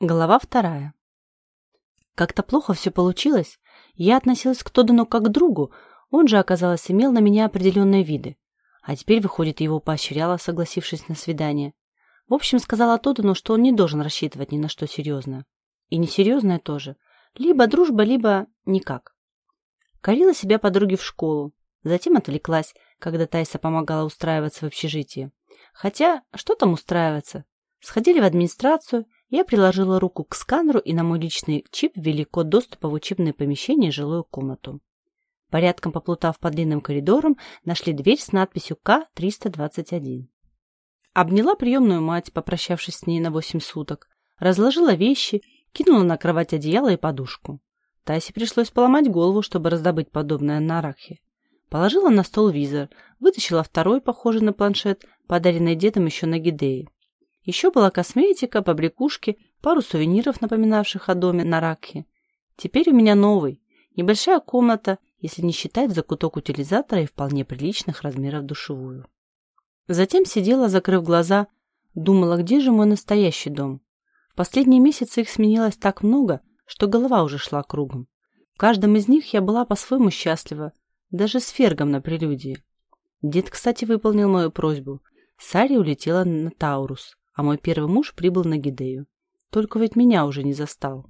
Глава вторая. Как-то плохо все получилось. Я относилась к Тодану как к другу, он же, оказалось, имел на меня определенные виды. А теперь, выходит, его поощряла, согласившись на свидание. В общем, сказала Тодану, что он не должен рассчитывать ни на что серьезное. И несерьезное тоже. Либо дружба, либо никак. Корила себя подруги в школу. Затем отвлеклась, когда Тайса помогала устраиваться в общежитии. Хотя, что там устраиваться? Сходили в администрацию, я приложила руку к сканеру, и на мой личный чип ввели код доступа в учебное помещение и жилую комнату. Порядком поплутав по длинным коридорам, нашли дверь с надписью К-321. Обняла приемную мать, попрощавшись с ней на восемь суток, разложила вещи, кинула на кровать одеяло и подушку. Тасе пришлось поломать голову, чтобы раздобыть подобное на Арахе. Положила на стол визор, вытащила второй, похожий на планшет, подаренный дедом еще на Гидее. Еще была косметика, побрякушки, пару сувениров, напоминавших о доме на Ракхе. Теперь у меня новый. Небольшая комната, если не считать закуток утилизатора и вполне приличных размеров душевую. Затем сидела, закрыв глаза, думала, где же мой настоящий дом. В последние месяцы их сменилось так много, что голова уже шла кругом. В каждом из них я была по-своему счастлива, даже с Фергом на прелюдии. Дед, кстати, выполнил мою просьбу. Сари улетела на Таурус а мой первый муж прибыл на Гидею. Только ведь меня уже не застал.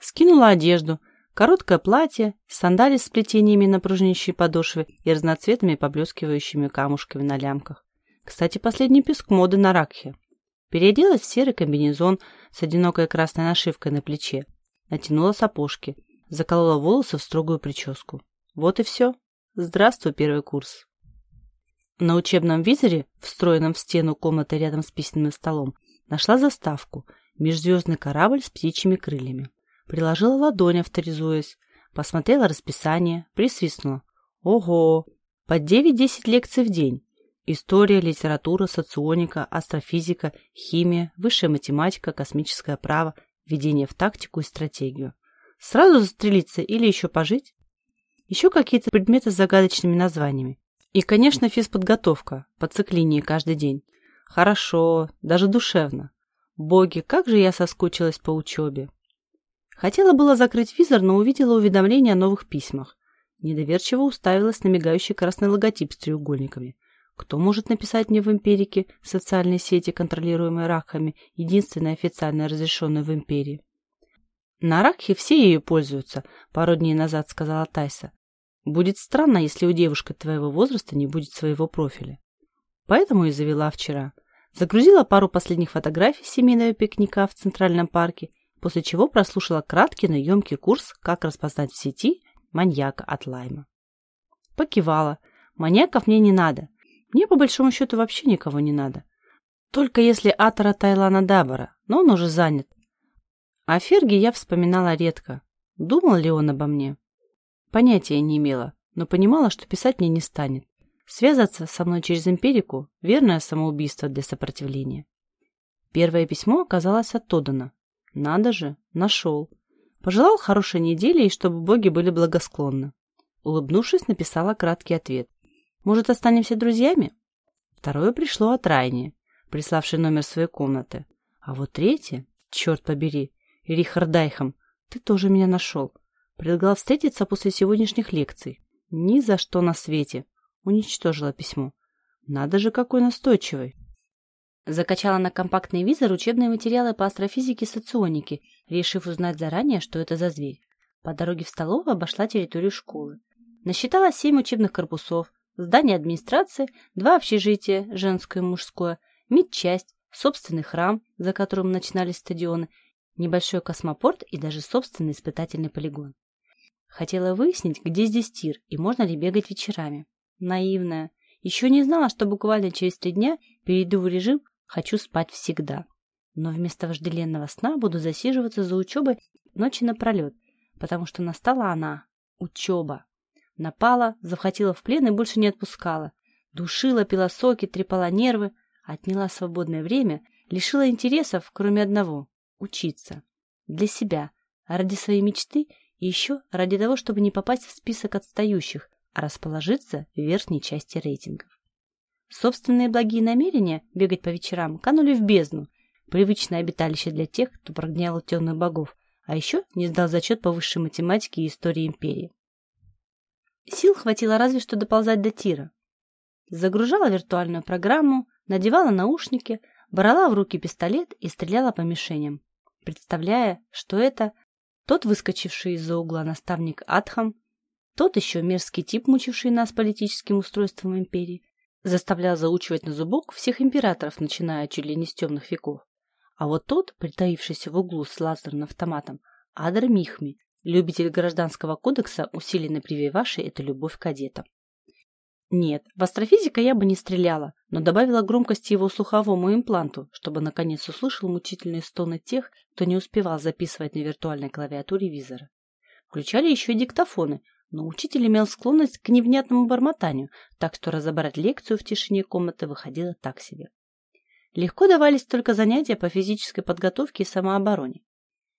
Скинула одежду, короткое платье, сандали с плетениями на пружинищей подошве и разноцветными поблескивающими камушками на лямках. Кстати, последний писк моды на Ракхе. Переоделась в серый комбинезон с одинокой красной нашивкой на плече. Натянула сапожки, заколола волосы в строгую прическу. Вот и все. Здравствуй, первый курс. На учебном визоре, встроенном в стену комнаты рядом с письменным столом, нашла заставку «Межзвездный корабль с птичьими крыльями». Приложила ладонь, авторизуясь, посмотрела расписание, присвистнула. Ого! По 9-10 лекций в день. История, литература, соционика, астрофизика, химия, высшая математика, космическое право, введение в тактику и стратегию. Сразу застрелиться или еще пожить? Еще какие-то предметы с загадочными названиями. И, конечно, физподготовка по циклинии каждый день. Хорошо, даже душевно. Боги, как же я соскучилась по учебе. Хотела было закрыть визор, но увидела уведомление о новых письмах. Недоверчиво уставилась на мигающий красный логотип с треугольниками. Кто может написать мне в Империке, социальной сети, контролируемой Ракхами, единственной официально разрешенной в Империи? На Ракхе все ею пользуются, пару дней назад сказала Тайса. Будет странно, если у девушки твоего возраста не будет своего профиля. Поэтому и завела вчера. Загрузила пару последних фотографий семейного пикника в Центральном парке, после чего прослушала краткий, но емкий курс «Как распознать в сети маньяка от Лайма». Покивала. Маньяков мне не надо. Мне, по большому счету, вообще никого не надо. Только если Атора Тайлана Дабара, но он уже занят. О Ферге я вспоминала редко. Думал ли он обо мне? Понятия не имела, но понимала, что писать мне не станет. Связаться со мной через империку – верное самоубийство для сопротивления. Первое письмо оказалось от Тодана. Надо же, нашел. Пожелал хорошей недели и чтобы боги были благосклонны. Улыбнувшись, написала краткий ответ. Может, останемся друзьями? Второе пришло от Райни, приславшей номер своей комнаты. А вот третье, черт побери, Рихард Дайхам, ты тоже меня нашел. Предлагал встретиться после сегодняшних лекций. Ни за что на свете. Уничтожила письмо. Надо же, какой настойчивый. Закачала на компактный визор учебные материалы по астрофизике и соционике, решив узнать заранее, что это за зверь. По дороге в столовую обошла территорию школы. Насчитала семь учебных корпусов, здание администрации, два общежития, женское и мужское, медчасть, собственный храм, за которым начинались стадионы, небольшой космопорт и даже собственный испытательный полигон. Хотела выяснить, где здесь тир и можно ли бегать вечерами. Наивная. Еще не знала, что буквально через три дня перейду в режим «хочу спать всегда». Но вместо вожделенного сна буду засиживаться за учебой ночи напролет, потому что настала она – учеба. Напала, захватила в плен и больше не отпускала. Душила, пила соки, трепала нервы, отняла свободное время, лишила интересов, кроме одного – учиться. Для себя, ради своей мечты – еще ради того, чтобы не попасть в список отстающих, а расположиться в верхней части рейтингов. Собственные благие намерения бегать по вечерам канули в бездну. привычное обиталище для тех, кто прогнял темных богов, а еще не сдал зачет по высшей математике и истории империи. Сил хватило разве что доползать до тира. Загружала виртуальную программу, надевала наушники, брала в руки пистолет и стреляла по мишеням, представляя, что это тот выскочивший из-за угла наставник Адхам, тот еще мерзкий тип, мучивший нас политическим устройством империи, заставлял заучивать на зубок всех императоров, начиная чуть ли не с темных веков. А вот тот, притаившийся в углу с лазерным автоматом, Адр Михми, любитель гражданского кодекса, усиленно прививавший эту любовь кадетам. Нет, в астрофизика я бы не стреляла, но добавила громкости его слуховому импланту, чтобы наконец услышал мучительные стоны тех, кто не успевал записывать на виртуальной клавиатуре визора. Включали еще и диктофоны, но учитель имел склонность к невнятному бормотанию, так что разобрать лекцию в тишине комнаты выходило так себе. Легко давались только занятия по физической подготовке и самообороне.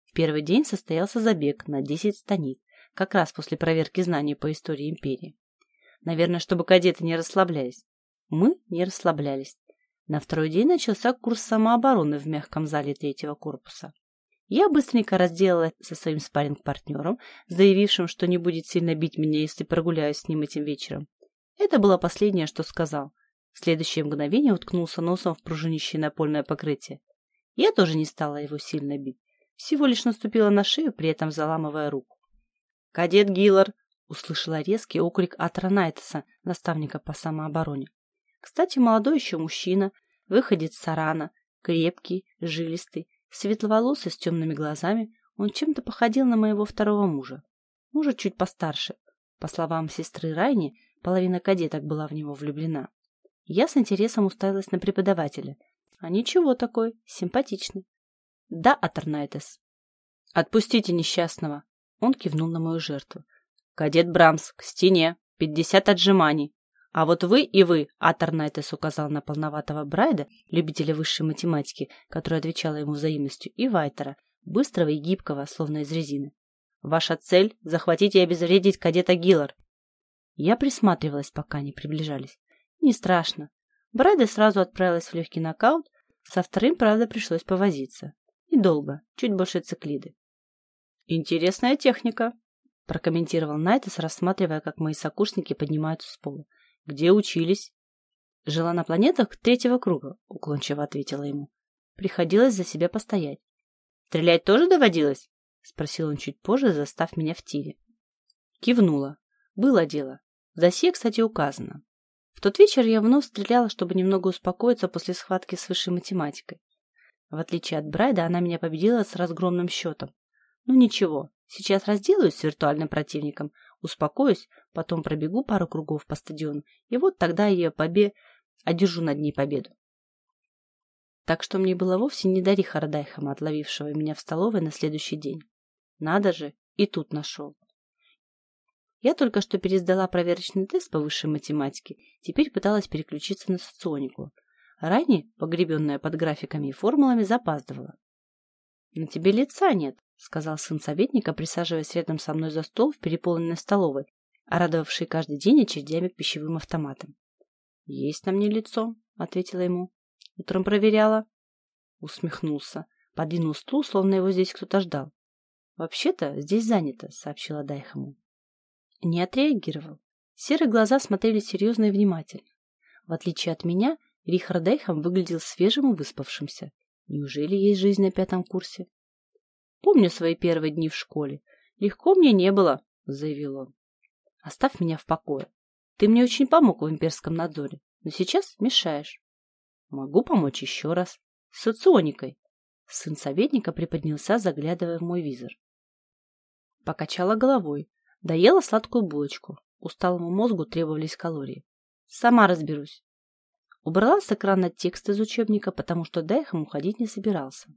В первый день состоялся забег на 10 станиц, как раз после проверки знаний по истории империи. Наверное, чтобы кадеты не расслаблялись. Мы не расслаблялись. На второй день начался курс самообороны в мягком зале третьего корпуса. Я быстренько разделалась со своим спарринг-партнером, заявившим, что не будет сильно бить меня, если прогуляюсь с ним этим вечером. Это было последнее, что сказал. В следующее мгновение уткнулся носом в пружинищее напольное покрытие. Я тоже не стала его сильно бить. Всего лишь наступила на шею, при этом заламывая руку. «Кадет Гиллар!» Услышала резкий окрик Атра Найтеса, наставника по самообороне. Кстати, молодой еще мужчина, выходец с Арана, крепкий, жилистый, светловолосый с темными глазами, он чем-то походил на моего второго мужа. Может, чуть постарше. По словам сестры Райни, половина кадеток была в него влюблена. Я с интересом уставилась на преподавателя. А ничего такой, симпатичный. Да, Атернайтес. Отпустите несчастного. Он кивнул на мою жертву. «Кадет Брамс, к стене, пятьдесят отжиманий. А вот вы и вы, Атор Найтес указал на полноватого Брайда, любителя высшей математики, который отвечала ему взаимностью, и Вайтера, быстрого и гибкого, словно из резины. Ваша цель — захватить и обезвредить кадета Гиллар. Я присматривалась, пока они приближались. Не страшно. Брайда сразу отправилась в легкий нокаут, со вторым, правда, пришлось повозиться. Недолго, чуть больше циклиды. Интересная техника, прокомментировал Найтес, рассматривая, как мои сокурсники поднимаются с пола. «Где учились?» «Жила на планетах третьего круга», — уклончиво ответила ему. Приходилось за себя постоять. «Стрелять тоже доводилось?» — спросил он чуть позже, застав меня в тире. Кивнула. Было дело. В досье, кстати, указано. В тот вечер я вновь стреляла, чтобы немного успокоиться после схватки с высшей математикой. В отличие от Брайда, она меня победила с разгромным счетом. Ну ничего, Сейчас разделаюсь с виртуальным противником, успокоюсь, потом пробегу пару кругов по стадиону, и вот тогда я побе... одержу над ней победу. Так что мне было вовсе не до Риха Радайхама, отловившего меня в столовой на следующий день. Надо же, и тут нашел. Я только что пересдала проверочный тест по высшей математике, теперь пыталась переключиться на соционику. Ранее, погребенная под графиками и формулами, запаздывала. На тебе лица нет, — сказал сын советника, присаживаясь рядом со мной за стол в переполненной столовой, радовавший каждый день очередями к пищевым автоматам. — Есть на мне лицо, — ответила ему. — Утром проверяла. Усмехнулся, подвинул стул, словно его здесь кто-то ждал. — Вообще-то здесь занято, — сообщила Дайхаму. Не отреагировал. Серые глаза смотрели серьезно и внимательно. В отличие от меня, Рихард Дайхам выглядел свежим и выспавшимся. Неужели есть жизнь на пятом курсе? Помню свои первые дни в школе. Легко мне не было, — заявил он. Оставь меня в покое. Ты мне очень помог в имперском надзоре, но сейчас мешаешь. Могу помочь еще раз. С соционикой. Сын советника приподнялся, заглядывая в мой визор. Покачала головой. Доела сладкую булочку. Усталому мозгу требовались калории. Сама разберусь. Убрала с экрана текст из учебника, потому что Дайхам уходить не собирался.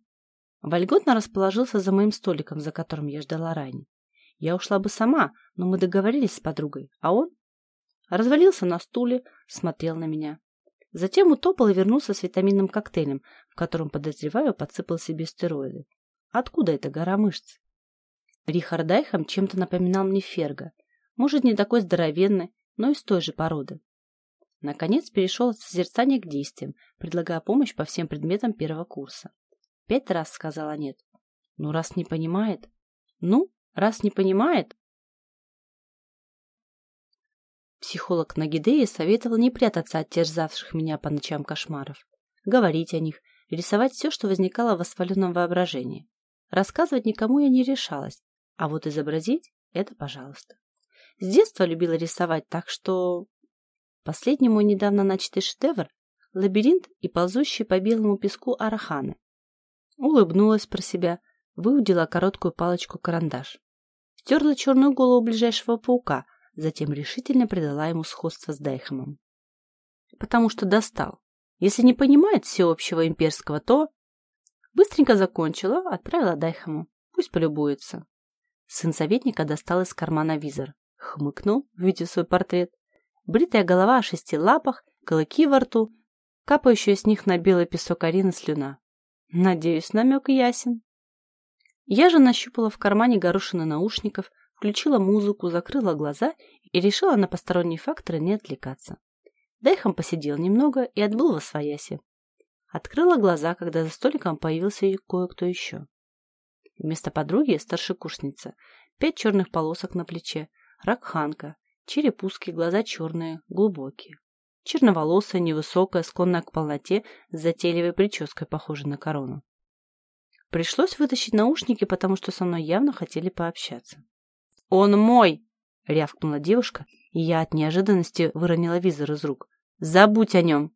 Вольготно расположился за моим столиком, за которым я ждала Райни. Я ушла бы сама, но мы договорились с подругой, а он развалился на стуле, смотрел на меня. Затем утопал и вернулся с витаминным коктейлем, в котором, подозреваю, подсыпал себе стероиды. Откуда эта гора мышц? Рихард Айхам чем-то напоминал мне Ферга. Может, не такой здоровенный, но из той же породы. Наконец перешел от созерцания к действиям, предлагая помощь по всем предметам первого курса. Пять раз сказала нет. Ну, раз не понимает. Ну, раз не понимает. Психолог Нагидея советовал не прятаться от терзавших меня по ночам кошмаров, говорить о них, рисовать все, что возникало в воспаленном воображении. Рассказывать никому я не решалась, а вот изобразить – это пожалуйста. С детства любила рисовать, так что... Последний мой недавно начатый шедевр – лабиринт и ползущие по белому песку араханы. Улыбнулась про себя, выудила короткую палочку-карандаш. Стерла черную голову ближайшего паука, затем решительно придала ему сходство с Дайхомом. Потому что достал. Если не понимает всеобщего имперского, то... Быстренько закончила, отправила Дайхому. Пусть полюбуется. Сын советника достал из кармана визор. Хмыкнул, увидев свой портрет. Бритая голова о шести лапах, клыки во рту, капающая с них на белый песок Арины слюна. Надеюсь, намек ясен. Я же нащупала в кармане горошины наушников, включила музыку, закрыла глаза и решила на посторонние факторы не отвлекаться. Дайхом посидел немного и отбыл во свояси. Открыла глаза, когда за столиком появился кое-кто еще. Вместо подруги старшекурсница, пять черных полосок на плече, ракханка, череп узкий, глаза черные, глубокие. Черноволосая, невысокая, склонная к полноте, с затейливой прической, похожей на корону. Пришлось вытащить наушники, потому что со мной явно хотели пообщаться. «Он мой!» — рявкнула девушка, и я от неожиданности выронила визор из рук. «Забудь о нем!»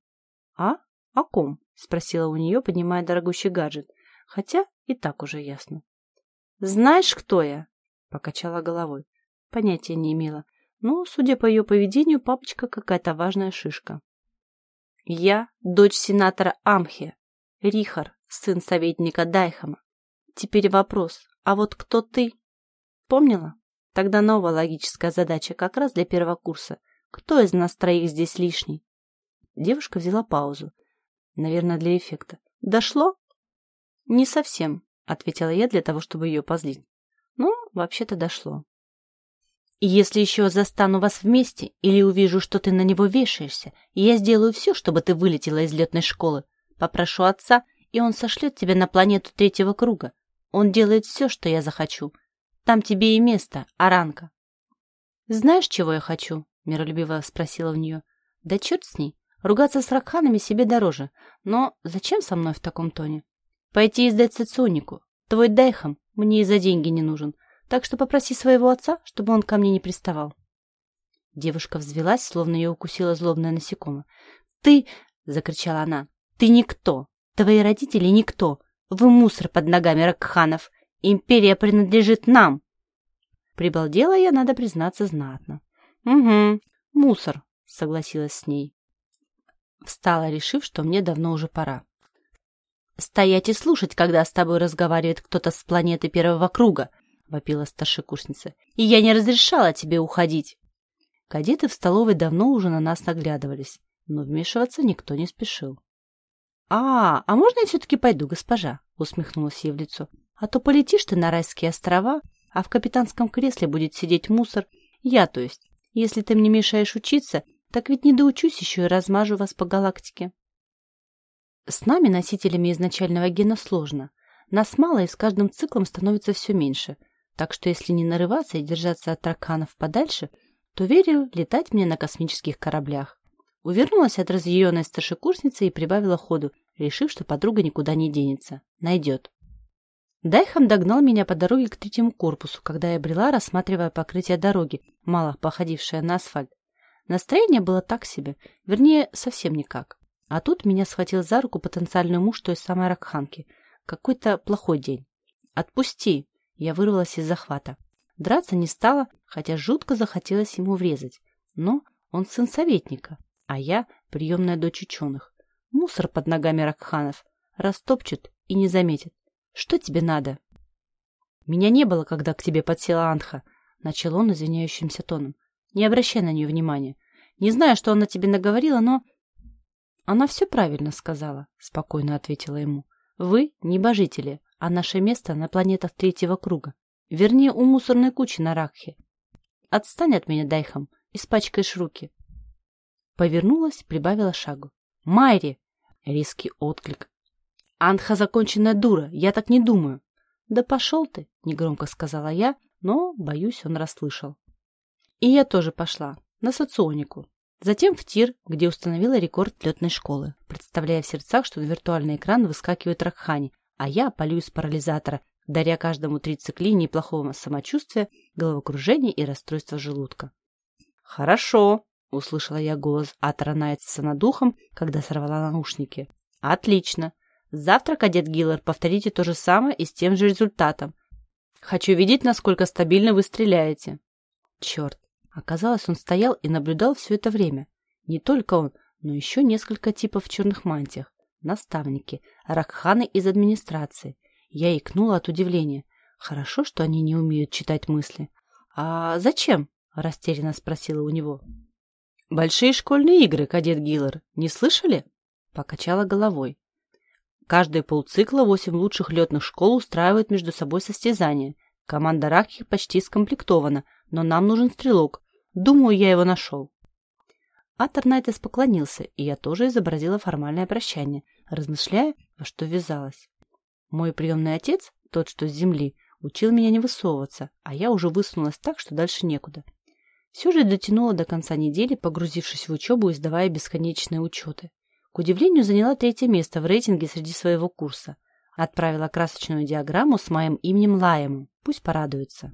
«А? О ком?» — спросила у нее, поднимая дорогущий гаджет. Хотя и так уже ясно. «Знаешь, кто я?» — покачала головой. Понятия не имела. Но, судя по ее поведению, папочка какая-то важная шишка. «Я дочь сенатора Амхе, Рихар, сын советника Дайхама. Теперь вопрос, а вот кто ты?» Помнила? Тогда новая логическая задача как раз для первого курса. Кто из нас троих здесь лишний? Девушка взяла паузу. Наверное, для эффекта. Дошло? Не совсем, ответила я для того, чтобы ее позлить. Ну, вообще-то дошло. Если еще застану вас вместе или увижу, что ты на него вешаешься, я сделаю все, чтобы ты вылетела из летной школы. Попрошу отца, и он сошлет тебя на планету третьего круга. Он делает все, что я захочу. Там тебе и место, Аранка. Знаешь, чего я хочу? Миролюбиво спросила в нее. Да черт с ней. Ругаться с ракханами себе дороже. Но зачем со мной в таком тоне? Пойти издать Сацунику. Твой Дайхам мне и за деньги не нужен. Так что попроси своего отца, чтобы он ко мне не приставал. Девушка взвелась, словно ее укусила злобное насекомое. «Ты!» — закричала она. «Ты никто! Твои родители никто! Вы мусор под ногами Ракханов! Империя принадлежит нам. Прибалдела я, надо признаться, знатно. Угу, мусор, согласилась с ней. Встала, решив, что мне давно уже пора. «Стоять и слушать, когда с тобой разговаривает кто-то с планеты первого круга!» — вопила старшекурсница. «И я не разрешала тебе уходить!» Кадеты в столовой давно уже на нас наглядывались, но вмешиваться никто не спешил. «А, а можно я все-таки пойду, госпожа?» — усмехнулась ей в лицо. А то полетишь ты на райские острова, а в капитанском кресле будет сидеть мусор. Я, то есть. Если ты мне мешаешь учиться, так ведь не доучусь еще и размажу вас по галактике. С нами, носителями изначального гена, сложно. Нас мало, и с каждым циклом становится все меньше. Так что если не нарываться и держаться от тараканов подальше, то верю летать мне на космических кораблях. Увернулась от разъяренной старшекурсницы и прибавила ходу, решив, что подруга никуда не денется. Найдет. Дайхам догнал меня по дороге к третьему корпусу, когда я брела, рассматривая покрытие дороги, мало походившее на асфальт. Настроение было так себе, вернее, совсем никак. А тут меня схватил за руку потенциальный муж той самой Ракханки. Какой-то плохой день. «Отпусти!» Я вырвалась из захвата. Драться не стала, хотя жутко захотелось ему врезать. Но он сын советника, а я приемная дочь ученых. Мусор под ногами Ракханов. Растопчет и не заметит. Что тебе надо? Меня не было, когда к тебе подсела Антха, начал он извиняющимся тоном. Не обращай на нее внимания. Не знаю, что она тебе наговорила, но... Она все правильно сказала, спокойно ответила ему. Вы небожители, а наше место на планетах третьего круга. Вернее, у мусорной кучи на Ракхе. Отстань от меня, Дайхам, испачкаешь руки. Повернулась, прибавила шагу. Майри! Резкий отклик Анха законченная дура, я так не думаю. Да пошел ты, негромко сказала я, но, боюсь, он расслышал. И я тоже пошла, на соционику. Затем в тир, где установила рекорд летной школы, представляя в сердцах, что на виртуальный экран выскакивает Ракхани, а я полю из парализатора, даря каждому три циклинии плохого самочувствия, головокружения и расстройства желудка. «Хорошо», — услышала я голос Атора Найтса над ухом, когда сорвала наушники. «Отлично. Завтра, кадет Гиллер, повторите то же самое и с тем же результатом. Хочу видеть, насколько стабильно вы стреляете». Черт, Оказалось, он стоял и наблюдал все это время. Не только он, но еще несколько типов в черных мантиях. Наставники, ракханы из администрации. Я икнула от удивления. Хорошо, что они не умеют читать мысли. «А зачем?» – растерянно спросила у него. «Большие школьные игры, кадет Гиллер. Не слышали?» Покачала головой. Каждые полцикла восемь лучших летных школ устраивают между собой состязания. Команда Ракхи почти скомплектована, но нам нужен стрелок. Думаю, я его нашел. Атор Найтес поклонился, и я тоже изобразила формальное прощание, размышляя, во что ввязалась. Мой приемный отец, тот, что с земли, учил меня не высовываться, а я уже высунулась так, что дальше некуда. Все же дотянула до конца недели, погрузившись в учебу и сдавая бесконечные учеты. К удивлению, заняла третье место в рейтинге среди своего курса. Отправила красочную диаграмму с моим именем Лаему. Пусть порадуется.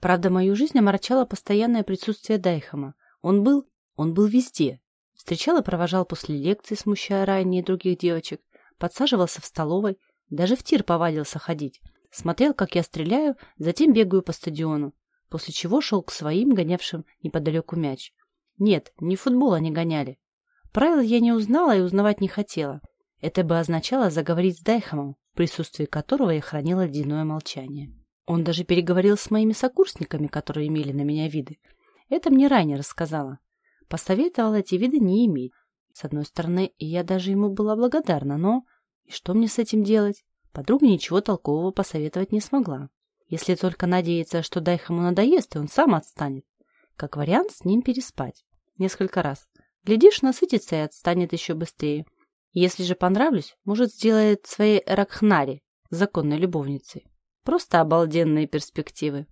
Правда, мою жизнь омрачало постоянное присутствие Дайхама. Он был... он был везде. Встречал и провожал после лекции, смущая ранее других девочек. Подсаживался в столовой. Даже в тир повадился ходить. Смотрел, как я стреляю, затем бегаю по стадиону. После чего шел к своим, гонявшим неподалеку мяч. Нет, не футбол они гоняли. Правил я не узнала и узнавать не хотела. Это бы означало заговорить с Дайхамом, в присутствии которого я хранила ледяное молчание. Он даже переговорил с моими сокурсниками, которые имели на меня виды. Это мне ранее рассказала. Посоветовал эти виды не иметь. С одной стороны, я даже ему была благодарна, но... И что мне с этим делать? Подруга ничего толкового посоветовать не смогла. Если только надеяться, что Дайхаму надоест, и он сам отстанет. Как вариант, с ним переспать. Несколько раз. Глядишь, насытится и отстанет еще быстрее. Если же понравлюсь, может, сделает своей Ракхнари, законной любовницей. Просто обалденные перспективы.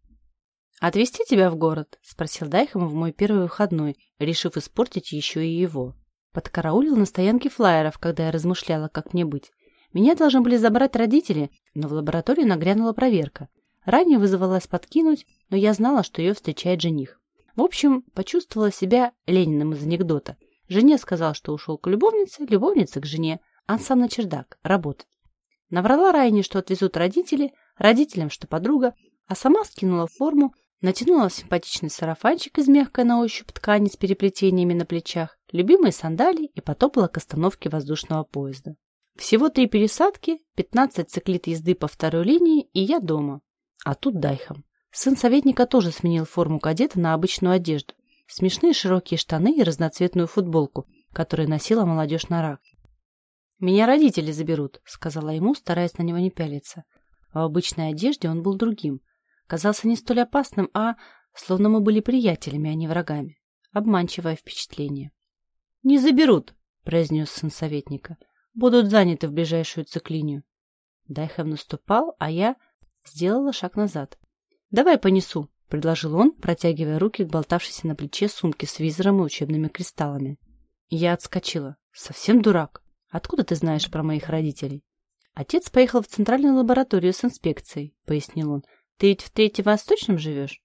«Отвезти тебя в город?» – спросил Дайхам в мой первый выходной, решив испортить еще и его. Подкараулил на стоянке флайеров, когда я размышляла, как мне быть. Меня должны были забрать родители, но в лабораторию нагрянула проверка. Ранее вызывалась подкинуть, но я знала, что ее встречает жених. В общем, почувствовала себя Лениным из анекдота. Жене сказал, что ушел к любовнице, любовница к жене, а сам на чердак, работать. Наврала Райне, что отвезут родители, родителям, что подруга, а сама скинула форму, натянула симпатичный сарафанчик из мягкой на ощупь ткани с переплетениями на плечах, любимые сандалии и потопала к остановке воздушного поезда. Всего три пересадки, 15 циклит езды по второй линии, и я дома. А тут Дайхам. Сын советника тоже сменил форму кадета на обычную одежду. Смешные широкие штаны и разноцветную футболку, которую носила молодежь на рак. «Меня родители заберут», — сказала ему, стараясь на него не пялиться. В обычной одежде он был другим. Казался не столь опасным, а словно мы были приятелями, а не врагами. Обманчивое впечатление. «Не заберут», — произнес сын советника. «Будут заняты в ближайшую циклинию». Дайхем наступал, а я сделала шаг назад. «Давай понесу», — предложил он, протягивая руки к болтавшейся на плече сумке с визором и учебными кристаллами. Я отскочила. «Совсем дурак. Откуда ты знаешь про моих родителей?» Отец поехал в центральную лабораторию с инспекцией, пояснил он. Ты ведь в Третьевосточном живешь?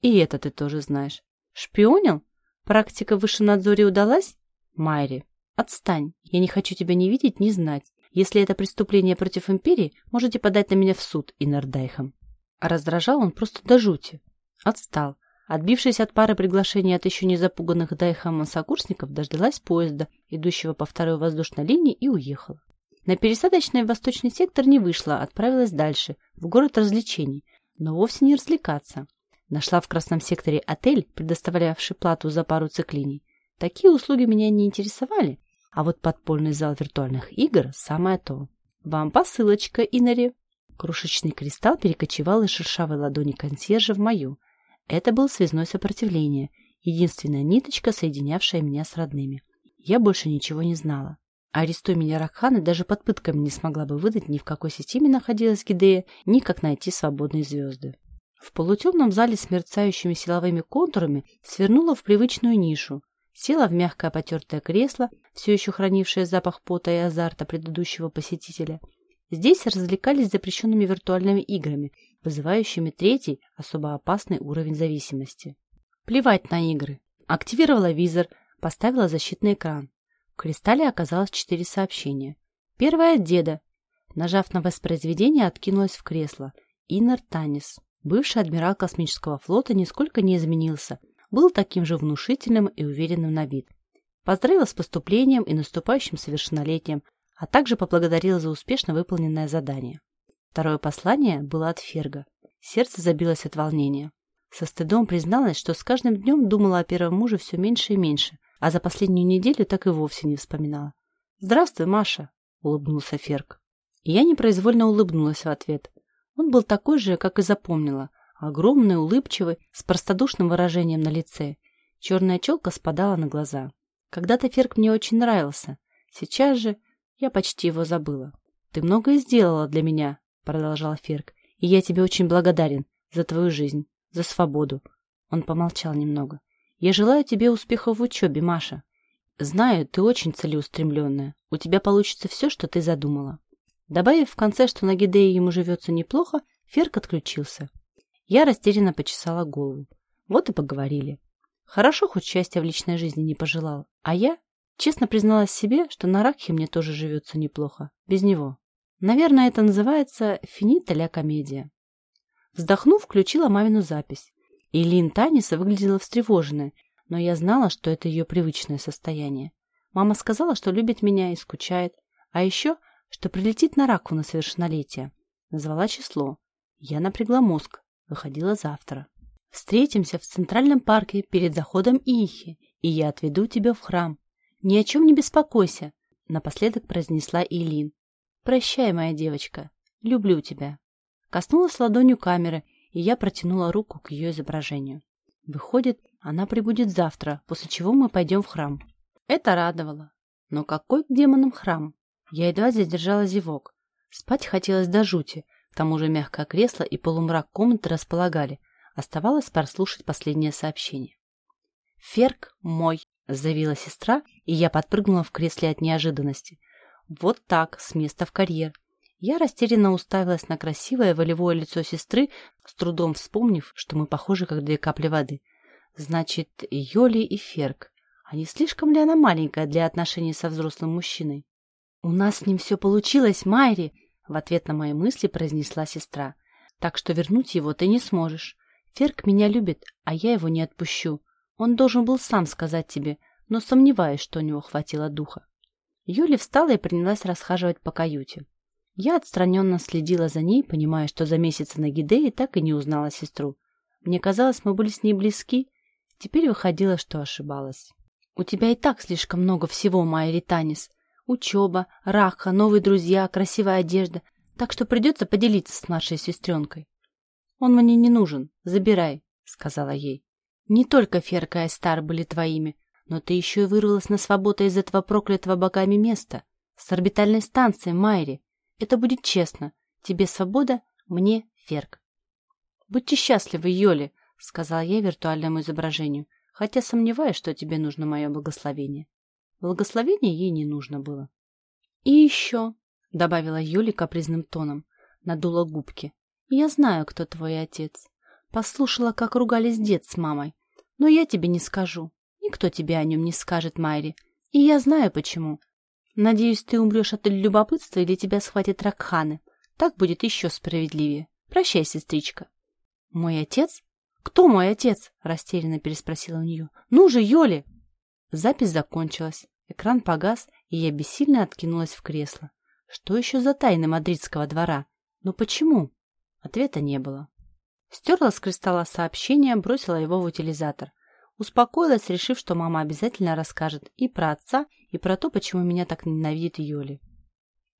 И это ты тоже знаешь. Шпионил? Практика в высшем надзоре удалась? Майри, отстань. Я не хочу тебя ни видеть, ни знать. Если это преступление против империи, можете подать на меня в суд, Инардайхам. А раздражал он просто до жути. Отстал. Отбившись от пары приглашений от еще не запуганных Дайхама сокурсников, дождалась поезда, идущего по второй воздушной линии, и уехала. На пересадочный восточный сектор не вышла, отправилась дальше, в город развлечений, но вовсе не развлекаться. Нашла в красном секторе отель, предоставлявший плату за пару циклиний. Такие услуги меня не интересовали, а вот подпольный зал виртуальных игр – самое то. Вам посылочка, Инари. Крошечный кристалл перекочевал из шершавой ладони консьержа в мою. Это был связной сопротивление, единственная ниточка, соединявшая меня с родными. Я больше ничего не знала. Арестуй меня, Ракхана, даже под пытками не смогла бы выдать, ни в какой системе находилась Гидея, ни как найти свободные звезды. В полутемном зале с мерцающими силовыми контурами свернула в привычную нишу, села в мягкое потертое кресло, все еще хранившее запах пота и азарта предыдущего посетителя. Здесь развлекались запрещенными виртуальными играми, вызывающими третий, особо опасный уровень зависимости. Плевать на игры. Активировала визор, поставила защитный экран. Кристалле оказалось четыре сообщения. Первое от деда. Нажав на воспроизведение, откинулась в кресло. Иннер Танис. Бывший адмирал космического флота нисколько не изменился. Был таким же внушительным и уверенным на вид. Поздравил с поступлением и наступающим совершеннолетием, а также поблагодарил за успешно выполненное задание. Второе послание было от Ферга. Сердце забилось от волнения. Со стыдом призналась, что с каждым днем думала о первом муже все меньше и меньше, а за последнюю неделю так и вовсе не вспоминала. «Здравствуй, Маша!» — улыбнулся Ферг. И я непроизвольно улыбнулась в ответ. Он был такой же, как и запомнила. Огромный, улыбчивый, с простодушным выражением на лице. Черная челка спадала на глаза. Когда-то Ферг мне очень нравился. Сейчас же я почти его забыла. «Ты многое сделала для меня», — продолжал Ферг. «И я тебе очень благодарен за твою жизнь, за свободу». Он помолчал немного. «Я желаю тебе успехов в учебе, Маша. Знаю, ты очень целеустремленная. У тебя получится все, что ты задумала». Добавив в конце, что на Гидее ему живется неплохо, Ферк отключился. Я растерянно почесала голову. Вот и поговорили. Хорошо, хоть счастья в личной жизни не пожелал. А я честно призналась себе, что на Ракхе мне тоже живется неплохо. Без него. Наверное, это называется «финита ля комедия». Вздохнув, включила мамину запись. Илин Таниса выглядела встревоженной, но я знала, что это ее привычное состояние. Мама сказала, что любит меня и скучает. А еще что прилетит на Раку на совершеннолетие. Назвала число. Я напрягла мозг. Выходила завтра. Встретимся в Центральном парке перед заходом Ихи, и я отведу тебя в храм. Ни о чем не беспокойся, напоследок произнесла Илин. Прощай, моя девочка. Люблю тебя. Коснулась ладонью камеры, и я протянула руку к ее изображению. Выходит, она прибудет завтра, после чего мы пойдем в храм. Это радовало. Но какой к демонам храм? Я едва задержала зевок. Спать хотелось до жути, к тому же мягкое кресло и полумрак комнаты располагали. Оставалось прослушать последнее сообщение. «Ферк мой», — заявила сестра, и я подпрыгнула в кресле от неожиданности. Вот так, с места в карьер. Я растерянно уставилась на красивое волевое лицо сестры, с трудом вспомнив, что мы похожи, как две капли воды. Значит, Йоли и Ферк. А не слишком ли она маленькая для отношений со взрослым мужчиной? «У нас с ним все получилось, Майри!» — в ответ на мои мысли произнесла сестра. «Так что вернуть его ты не сможешь. Ферк меня любит, а я его не отпущу. Он должен был сам сказать тебе, но сомневаюсь, что у него хватило духа». Юля встала и принялась расхаживать по каюте. Я отстраненно следила за ней, понимая, что за месяцы на Гидее так и не узнала сестру. Мне казалось, мы были с ней близки. Теперь выходило, что ошибалась. «У тебя и так слишком много всего, Майя Танис. Учеба, раха, новые друзья, красивая одежда. Так что придется поделиться с нашей сестренкой. Он мне не нужен. Забирай, сказала ей. Не только Ферка и Стар были твоими, но ты еще и вырвалась на свободу из этого проклятого богами места. С орбитальной станции, Майри. Это будет честно. Тебе свобода, мне Ферк. Будьте счастливы, Йоли, сказал я виртуальному изображению, хотя сомневаюсь, что тебе нужно мое благословение. Благословения ей не нужно было. — И еще, — добавила Юля капризным тоном, надула губки, — я знаю, кто твой отец. Послушала, как ругались дед с мамой. Но я тебе не скажу. Никто тебе о нем не скажет, Майри. И я знаю, почему. Надеюсь, ты умрешь от любопытства или тебя схватит Ракханы. Так будет еще справедливее. Прощай, сестричка. — Мой отец? Кто мой отец? — растерянно переспросила у нее. — Ну же, Йоли! Запись закончилась, экран погас, и я бессильно откинулась в кресло. Что еще за тайны мадридского двора? Но почему? Ответа не было. Стерла с кристалла сообщение, бросила его в утилизатор. Успокоилась, решив, что мама обязательно расскажет и про отца, и про то, почему меня так ненавидит Юли.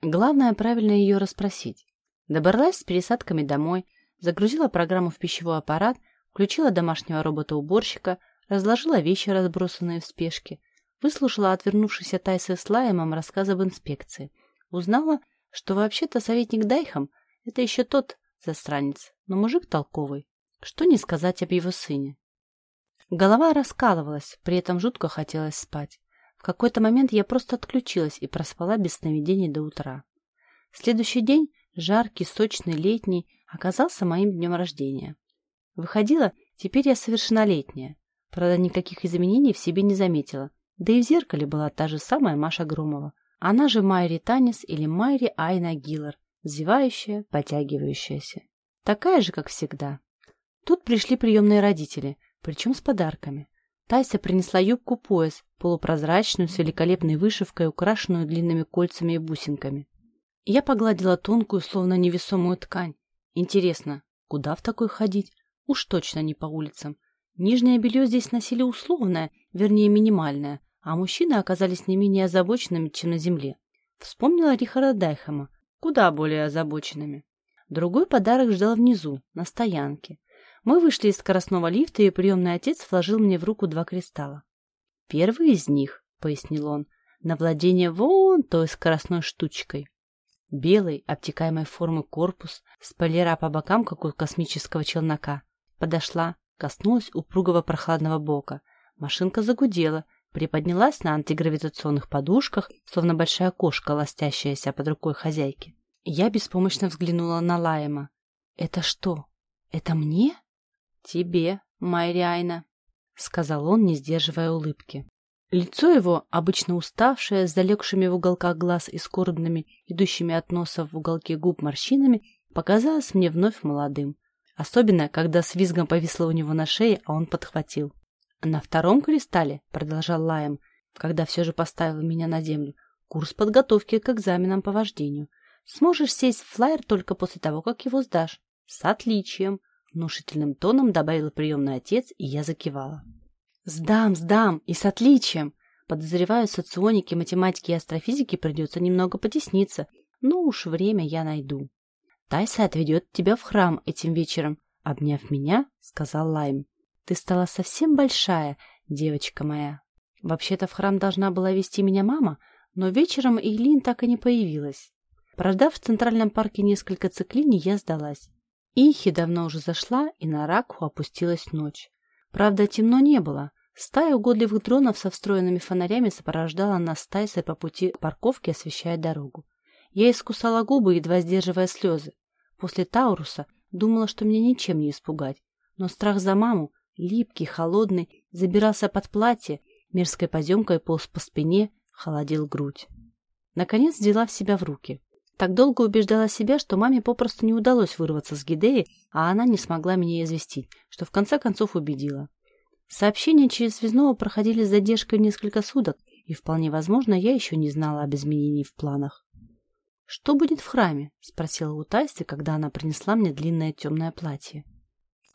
Главное, правильно ее расспросить. Добралась с пересадками домой, загрузила программу в пищевой аппарат, включила домашнего робота-уборщика, разложила вещи, разбросанные в спешке. Выслушала отвернувшийся Тайсы с Лаемом рассказ об инспекции. Узнала, что вообще-то советник Дайхам — это еще тот застранец, но мужик толковый. Что не сказать об его сыне. Голова раскалывалась, при этом жутко хотелось спать. В какой-то момент я просто отключилась и проспала без сновидений до утра. Следующий день, жаркий, сочный, летний, оказался моим днем рождения. Выходила, теперь я совершеннолетняя. Правда, никаких изменений в себе не заметила. Да и в зеркале была та же самая Маша Громова. Она же Майри Танис или Майри Айна Гиллар, взвивающая, потягивающаяся. Такая же, как всегда. Тут пришли приемные родители, причем с подарками. Тайса принесла юбку-пояс, полупрозрачную, с великолепной вышивкой, украшенную длинными кольцами и бусинками. Я погладила тонкую, словно невесомую ткань. Интересно, куда в такой ходить? Уж точно не по улицам. Нижнее белье здесь носили условное, вернее минимальное, а мужчины оказались не менее озабоченными, чем на земле. Вспомнила Рихарда Дайхема, куда более озабоченными. Другой подарок ждал внизу, на стоянке. Мы вышли из скоростного лифта, и приемный отец вложил мне в руку два кристалла. «Первый из них», — пояснил он, — «на владение вон той скоростной штучкой». Белый, обтекаемой формы корпус, спойлера по бокам, как у космического челнока. Подошла, коснулась упругого прохладного бока. Машинка загудела, приподнялась на антигравитационных подушках, словно большая кошка, ластящаяся под рукой хозяйки. Я беспомощно взглянула на Лайма. «Это что? Это мне?» «Тебе, Майриайна», — сказал он, не сдерживая улыбки. Лицо его, обычно уставшее, с залегшими в уголках глаз и скорбными, идущими от носа в уголке губ морщинами, показалось мне вновь молодым. Особенно, когда с визгом повисло у него на шее, а он подхватил. «На втором кристалле», — продолжал Лаем, когда все же поставил меня на землю, «курс подготовки к экзаменам по вождению. Сможешь сесть в флайер только после того, как его сдашь. С отличием», — внушительным тоном добавил приемный отец, и я закивала. «Сдам, сдам, и с отличием!» Подозреваю, соционики, математики и астрофизики придется немного потесниться, но уж время я найду. Тайса отведет тебя в храм этим вечером, обняв меня, сказал Лайм. Ты стала совсем большая, девочка моя. Вообще-то в храм должна была вести меня мама, но вечером Эйлин так и не появилась. Прождав в Центральном парке несколько циклиний, я сдалась. Ихи давно уже зашла, и на Ракху опустилась ночь. Правда, темно не было. Стая угодливых дронов со встроенными фонарями сопровождала нас Тайсой по пути к парковке, освещая дорогу. Я искусала губы, едва сдерживая слезы. После Тауруса думала, что меня ничем не испугать. Но страх за маму, липкий, холодный, забирался под платье, мерзкой поземкой полз по спине, холодил грудь. Наконец взяла в себя в руки. Так долго убеждала себя, что маме попросту не удалось вырваться с Гидеи, а она не смогла меня известить, что в конце концов убедила. Сообщения через связного проходили с задержкой несколько суток, и вполне возможно, я еще не знала об изменении в планах. «Что будет в храме?» — спросила у Тайсы, когда она принесла мне длинное темное платье.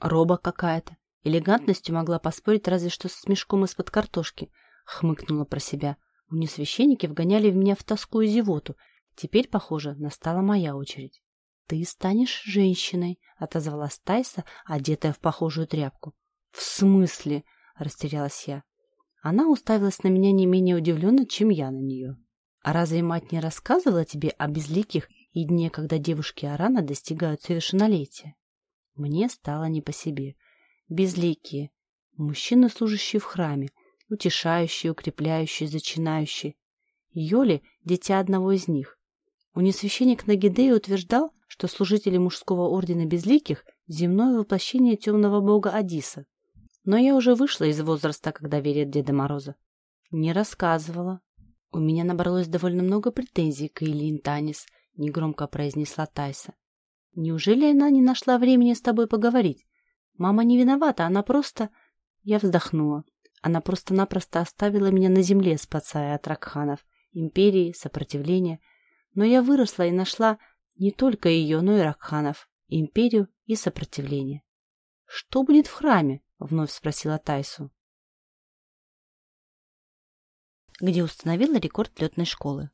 «Роба какая-то. Элегантностью могла поспорить разве что с мешком из-под картошки», — хмыкнула про себя. Мне священники вгоняли в меня в тоску и зевоту. Теперь, похоже, настала моя очередь. «Ты станешь женщиной», — отозвалась Тайса, одетая в похожую тряпку. «В смысле?» — растерялась я. Она уставилась на меня не менее удивленно, чем я на нее. А разве мать не рассказывала тебе о безликих и дне, когда девушки Арана достигают совершеннолетия? Мне стало не по себе. Безликие. Мужчины, служащие в храме, утешающие, укрепляющие, зачинающие. Йоли — дитя одного из них. Унесвященник Нагидея утверждал, что служители мужского ордена безликих — земное воплощение темного бога Адиса. Но я уже вышла из возраста, когда верят Деда Мороза. Не рассказывала, «У меня набралось довольно много претензий к Эйлин Танис», — негромко произнесла Тайса. «Неужели она не нашла времени с тобой поговорить? Мама не виновата, она просто...» Я вздохнула. Она просто-напросто оставила меня на земле, спасая от Ракханов, империи, сопротивления. Но я выросла и нашла не только ее, но и Ракханов, империю и сопротивление. «Что будет в храме?» — вновь спросила Тайсу. где установила рекорд летной школы.